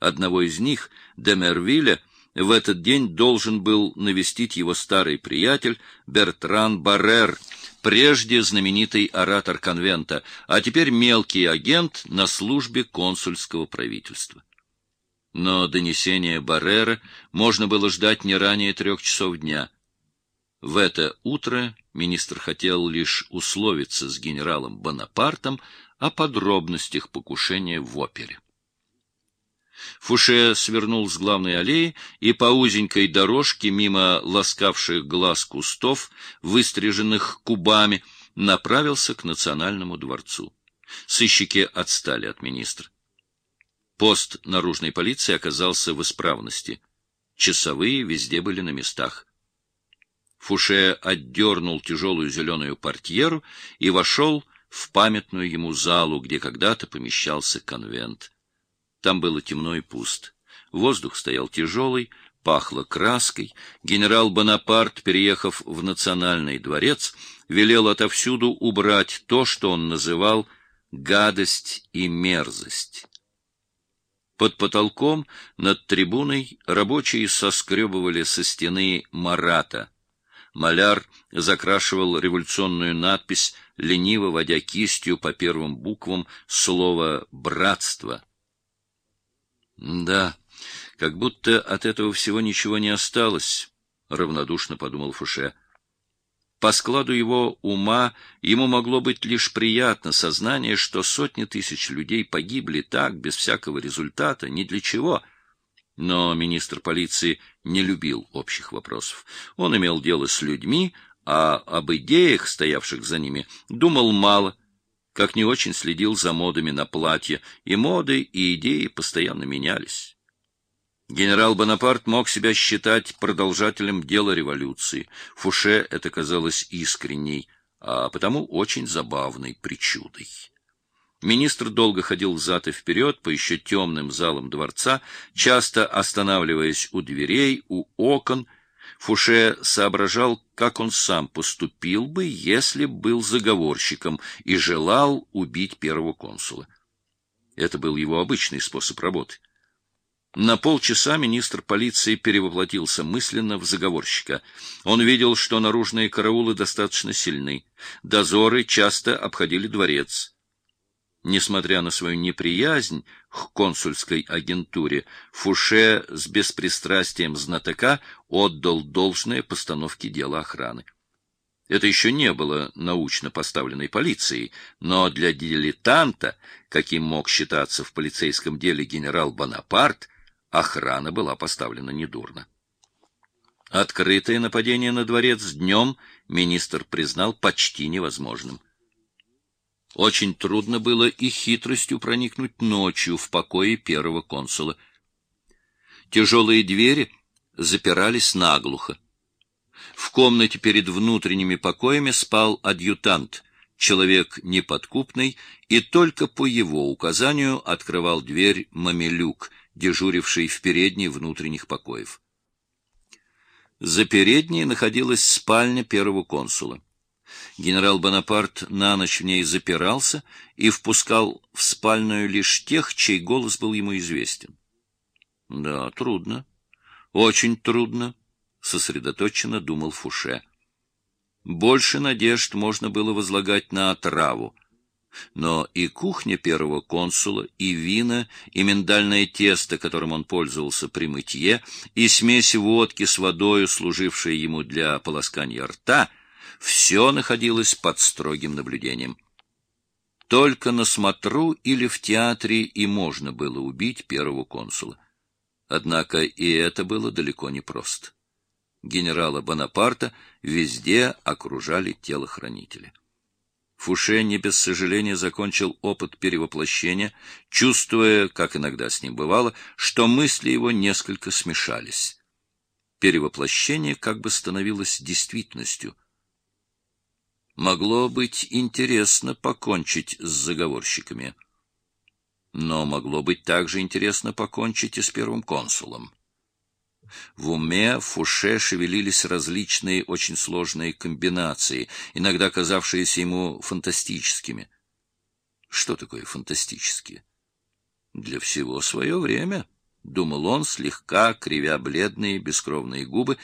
Одного из них, Демервиля, в этот день должен был навестить его старый приятель Бертран Баррер, прежде знаменитый оратор конвента, а теперь мелкий агент на службе консульского правительства. Но донесение Баррера можно было ждать не ранее трех часов дня. В это утро министр хотел лишь условиться с генералом Бонапартом о подробностях покушения в опере. Фуше свернул с главной аллеи и по узенькой дорожке мимо ласкавших глаз кустов, выстриженных кубами, направился к национальному дворцу. Сыщики отстали от министра. Пост наружной полиции оказался в исправности. Часовые везде были на местах. Фуше отдернул тяжелую зеленую портьеру и вошел в памятную ему залу, где когда-то помещался конвент. Там было темно и пусто. Воздух стоял тяжелый, пахло краской. Генерал Бонапарт, переехав в национальный дворец, велел отовсюду убрать то, что он называл гадость и мерзость. Под потолком над трибуной рабочие соскребывали со стены Марата. Маляр закрашивал революционную надпись, лениво водя кистью по первым буквам слова «братство». Да, как будто от этого всего ничего не осталось, равнодушно подумал Фуше. По складу его ума ему могло быть лишь приятно сознание, что сотни тысяч людей погибли так, без всякого результата, ни для чего. Но министр полиции не любил общих вопросов. Он имел дело с людьми, а об идеях, стоявших за ними, думал мало — как не очень следил за модами на платье, и моды, и идеи постоянно менялись. Генерал Бонапарт мог себя считать продолжателем дела революции. Фуше это казалось искренней, а потому очень забавной причудой. Министр долго ходил взад и вперед по еще темным залам дворца, часто останавливаясь у дверей, у окон, Фуше соображал, как он сам поступил бы, если был заговорщиком и желал убить первого консула. Это был его обычный способ работы. На полчаса министр полиции перевоплотился мысленно в заговорщика. Он видел, что наружные караулы достаточно сильны. Дозоры часто обходили дворец. Несмотря на свою неприязнь к консульской агентуре, Фуше с беспристрастием знатока отдал должное постановке дела охраны. Это еще не было научно поставленной полицией, но для дилетанта, каким мог считаться в полицейском деле генерал Бонапарт, охрана была поставлена недурно. Открытое нападение на дворец днем министр признал почти невозможным. Очень трудно было и хитростью проникнуть ночью в покои первого консула. Тяжелые двери запирались наглухо. В комнате перед внутренними покоями спал адъютант, человек неподкупный, и только по его указанию открывал дверь мамелюк, дежуривший в передней внутренних покоев. За передней находилась спальня первого консула. Генерал Бонапарт на ночь в ней запирался и впускал в спальную лишь тех, чей голос был ему известен. — Да, трудно. Очень трудно, — сосредоточенно думал Фуше. Больше надежд можно было возлагать на отраву. Но и кухня первого консула, и вина, и миндальное тесто, которым он пользовался при мытье, и смесь водки с водою, служившая ему для полоскания рта — все находилось под строгим наблюдением. Только на смотру или в театре и можно было убить первого консула. Однако и это было далеко не просто. Генерала Бонапарта везде окружали телохранители. Фуше не без сожаления закончил опыт перевоплощения, чувствуя, как иногда с ним бывало, что мысли его несколько смешались. Перевоплощение как бы становилось действительностью — Могло быть интересно покончить с заговорщиками. Но могло быть также интересно покончить и с первым консулом. В уме Фуше шевелились различные очень сложные комбинации, иногда казавшиеся ему фантастическими. Что такое фантастические? Для всего свое время, думал он, слегка кривя бледные бескровные губы